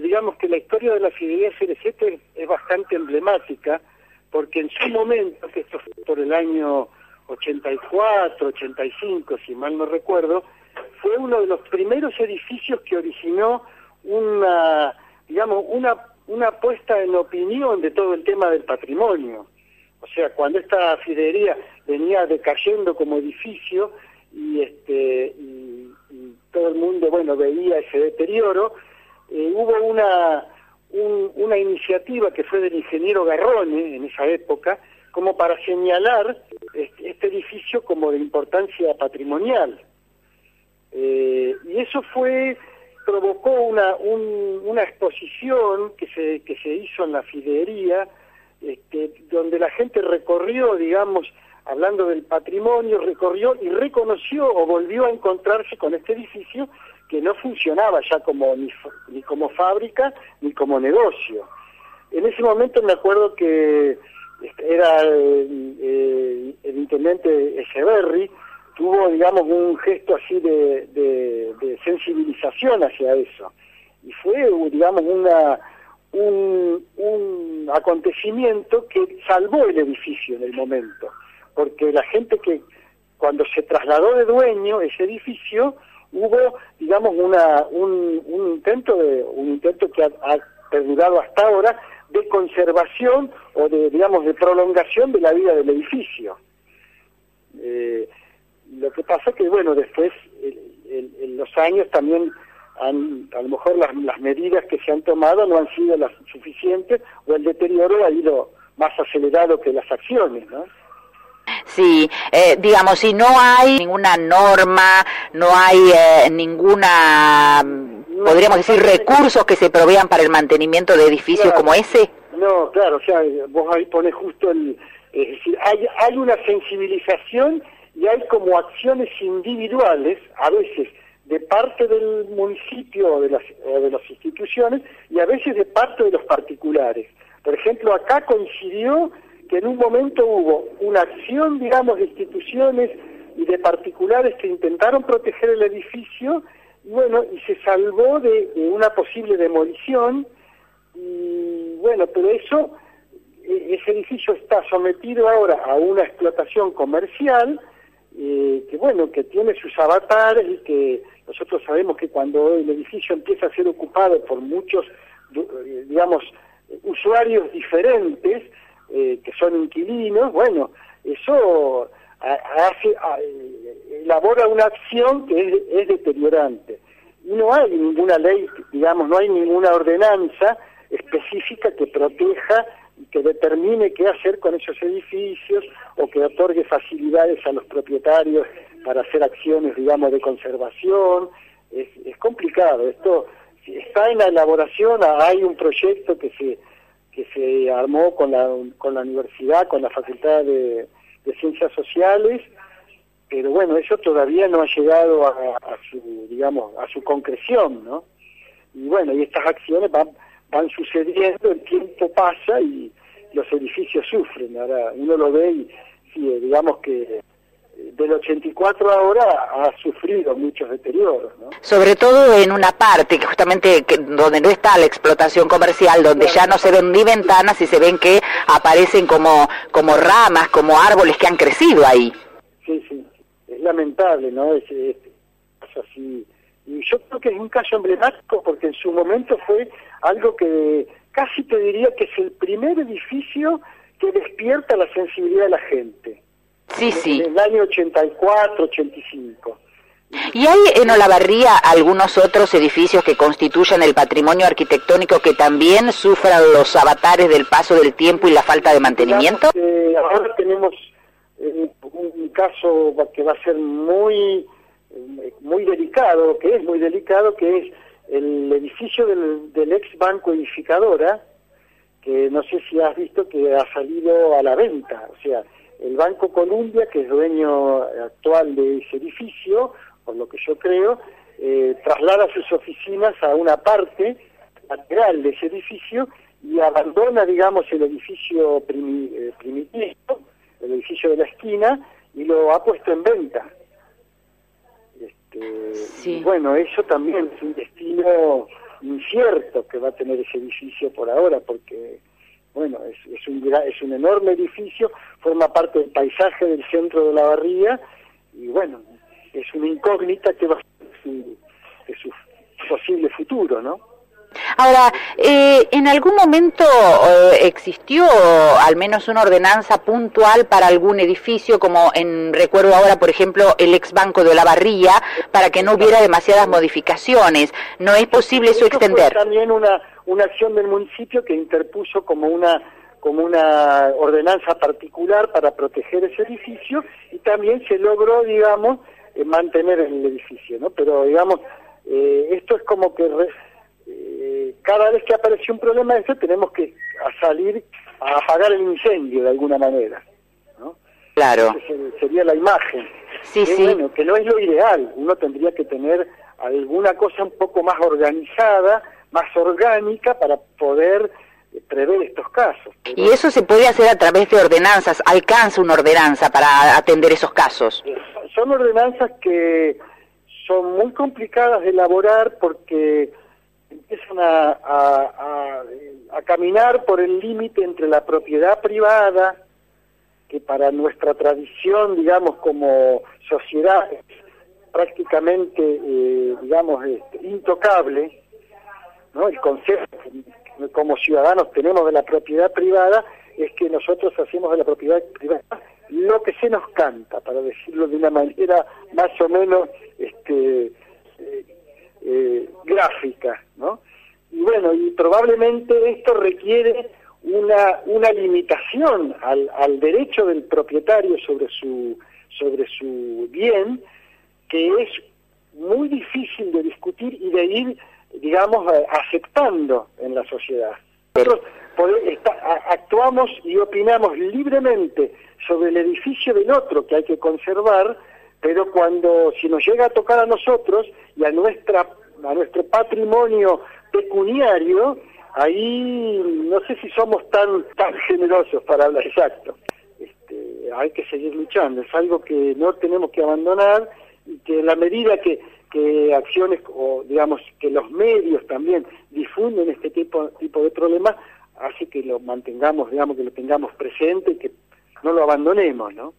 digamos que la historia de la CLC es, es bastante emblemática, porque en su momento, que esto fue por el año 84, 85, si mal no recuerdo, fue uno de los primeros edificios que originó una, digamos, una, una puesta en opinión de todo el tema del patrimonio. O sea, cuando esta fidería venía decayendo como edificio y este y, todo el mundo, bueno, veía ese deterioro, eh, hubo una una iniciativa que fue del ingeniero Garrone en esa época, como para señalar este, edificio como de importancia patrimonial. Eh, y eso fue provocó una, una exposición que se, que se hizo en la fidería, este, donde la gente recorrió, digamos, hablando del patrimonio, recorrió y reconoció o volvió a encontrarse con este edificio que no funcionaba ya como ni, ni como fábrica ni como negocio. En ese momento me acuerdo que este, era el intendente Echeverry, tuvo, digamos, un gesto así de, sensibilización hacia eso. Y fue, digamos, una, un, un acontecimiento que salvó el edificio en el momento, porque la gente que cuando se trasladó de dueño ese edificio, hubo, digamos, una, un, un intento de, un intento que ha, perdurado hasta ahora de conservación o de, digamos, de prolongación de la vida del edificio. Eh, lo que pasa que, bueno, después, en los años también, han, a lo mejor las, las medidas que se han tomado no han sido las suficientes o el deterioro ha ido más acelerado que las acciones, ¿no? Sí, eh, digamos, si no hay ninguna norma, no hay eh, ninguna, podríamos decir, recursos que se provean para el mantenimiento de edificios como ese. No, claro, o sea, vos ahí pones justo el... Es decir, hay, hay una sensibilización y hay como acciones individuales, a veces de parte del municipio o de las, o de las instituciones y a veces de parte de los particulares. Por ejemplo, acá coincidió que en un momento hubo una acción, digamos, de instituciones y de particulares que intentaron proteger el edificio, y bueno, y se salvó de, una posible demolición, y bueno, pero eso, e, ese edificio está sometido ahora a una explotación comercial, eh, que bueno, que tiene sus avatares y que nosotros sabemos que cuando el edificio empieza a ser ocupado por muchos, eh, digamos, usuarios diferentes, eh, que son inquilinos, bueno, eso hace, elabora una acción que es, deteriorante. Y no hay ninguna ley, digamos, no hay ninguna ordenanza específica que proteja y que determine qué hacer con esos edificios o que otorgue facilidades a los propietarios para hacer acciones, digamos, de conservación. Es, es complicado. Esto está en la elaboración, hay un proyecto que se que se armó con la, con la universidad, con la Facultad de, Ciencias Sociales, pero bueno, eso todavía no ha llegado a, su, digamos, a su concreción, ¿no? Y bueno, y estas acciones van, van sucediendo, el tiempo pasa y los edificios sufren. Ahora uno lo ve y, sí, digamos que del 84 ahora ha sufrido muchos deterioros. ¿no? Sobre todo en una parte que justamente donde no está la explotación comercial, donde ya no se ven ni ventanas y se ven que aparecen como, como ramas, como árboles que han crecido ahí. Sí, sí, es lamentable, ¿no? Es, así. Y yo creo que es un caso emblemático porque en su momento fue algo que casi te diría que es el primer edificio que despierta la sensibilidad de la gente Sí, sí. En el año 84, 85. ¿Y hay en Olavarría algunos otros edificios que constituyen el patrimonio arquitectónico que también sufran los avatares del paso del tiempo y la falta de mantenimiento? ahora tenemos eh, un caso que va a ser muy, muy delicado, que es muy delicado, que es el edificio del, del ex banco edificadora, que no sé si has visto que ha salido a la venta, o sea, el Banco Columbia, que es dueño actual de ese edificio, por lo que yo creo, eh, traslada sus oficinas a una parte lateral de ese edificio y abandona, digamos, el edificio eh, primitivo, el edificio de la esquina, y lo ha puesto en venta. Este, bueno, eso también es un destino incierto que va a tener ese edificio por ahora, porque, bueno, es, es, un, es un enorme edificio, forma parte del paisaje del centro de la barría, y bueno, es una incógnita que va a ser su, posible futuro, ¿no? Ahora, eh, ¿en algún momento eh, existió al menos una ordenanza puntual para algún edificio, como en recuerdo ahora, por ejemplo, el ex banco de la Barría, para que no hubiera demasiadas modificaciones? ¿No es posible eso, extender? también una, una acción del municipio que interpuso como una como una ordenanza particular para proteger ese edificio y también se logró, digamos, eh, mantener el edificio, ¿no? Pero, digamos, esto es como que cada vez que aparece un problema de tenemos que salir a apagar el incendio de alguna manera. ¿no? Claro. sería la imagen. Sí, sí. Bueno, que no es lo ideal. Uno tendría que tener alguna cosa un poco más organizada, más orgánica para poder eh, prever estos casos. Y eso se puede hacer a través de ordenanzas, alcanza una ordenanza para atender esos casos. Son ordenanzas que son muy complicadas de elaborar porque empiezan a, caminar por el límite entre la propiedad privada, que para nuestra tradición, digamos, como sociedad es prácticamente, eh, digamos, este, intocable, ¿no? El concepto que como ciudadanos tenemos de la propiedad privada es que nosotros hacemos de la propiedad privada lo que se nos canta, para decirlo de una manera más o menos este, eh, gráfica, ¿no? Y bueno, y probablemente esto requiere una, una limitación al, al derecho del propietario sobre su, sobre su bien, que es muy difícil de discutir y de ir, digamos, aceptando en la sociedad. Nosotros actuamos y opinamos libremente sobre el edificio del otro que hay que conservar, pero cuando si nos llega a tocar a nosotros y a nuestra a nuestro patrimonio pecuniario, ahí no sé si somos tan tan generosos para hablar exacto. Este, hay que seguir luchando, es algo que no tenemos que abandonar y que en la medida que, que acciones o digamos que los medios también difunden este tipo tipo de problemas, hace que lo mantengamos, digamos que lo tengamos presente y que no lo abandonemos, ¿no?